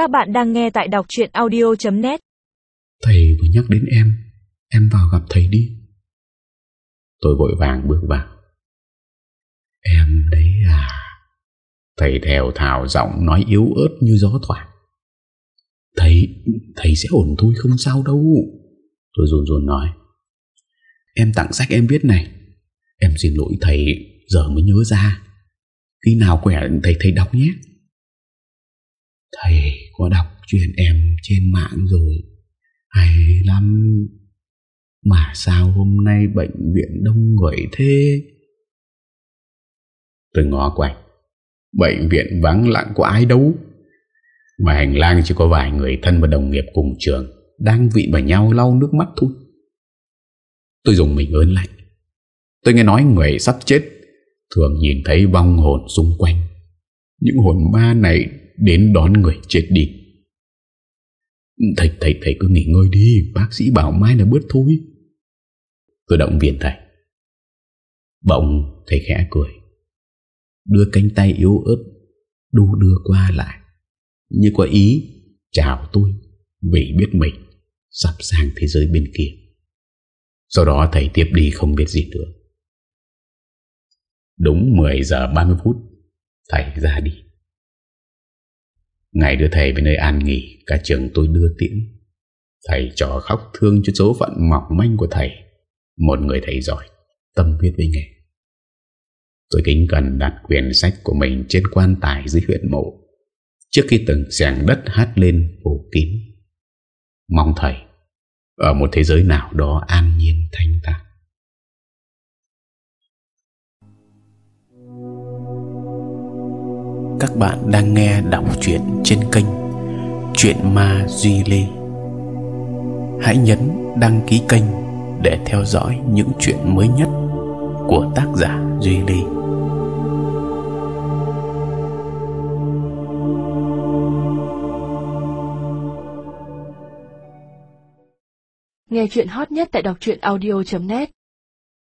Các bạn đang nghe tại đọc chuyện audio.net Thầy vừa nhắc đến em Em vào gặp thầy đi. Tôi vội vàng bước vào. Em đấy à? Thầy theo thảo giọng nói yếu ớt như gió thoảng. Thầy Thầy sẽ ổn thôi, không sao đâu. Tôi run run nói. Em tặng sách em viết này. Em xin lỗi thầy, Giờ mới nhớ ra. Khi nào khỏe thầy thầy đọc nhé. Thầy có đọc chuyện em trên mạng rồi. Hay lắm. Mà sao hôm nay bệnh viện đông người thế? Tôi ngó quanh. Bệnh viện vắng lặng có ai đâu? Mà hành lang chỉ có vài người thân và đồng nghiệp cùng trường Đang vị bà nhau lau nước mắt thôi. Tôi dùng mình ơn lạnh. Tôi nghe nói người sắp chết. Thường nhìn thấy vong hồn xung quanh. Những hồn ma này Đến đón người chết đi. Thầy thầy thầy cứ nghỉ ngơi đi, Bác sĩ bảo mai là bớt thôi Tôi động viên thầy. Bỗng thầy khẽ cười. Đưa cánh tay yếu ớt, Đu đưa qua lại. Như có ý, Chào tôi Vì biết mình Sắp sang thế giới bên kia. Sau đó thầy tiếp đi không biết gì nữa. Đúng 10 giờ 30 phút, Thầy ra đi. Ngày đưa thầy về nơi an nghỉ, Cả trường tôi đưa tiễn. Thầy trò khóc thương cho số phận mỏng manh của thầy. Một người thầy giỏi, Tâm huyết với nghề. Tôi kính cần đặt quyển sách của mình Trên quan tài dưới huyện mộ. Trước khi từng sàng đất hát lên phủ kín. Mong thầy, Ở một thế giới nào đó an nhiên thanh thản Các bạn đang nghe đọc truyện trên kênh Chuyện Ma Duy Lê. Hãy nhấn đăng ký kênh để theo dõi những chuyện mới nhất của tác giả Duy Lê. Nghe chuyện hot nhất tại đọc truyện audio.net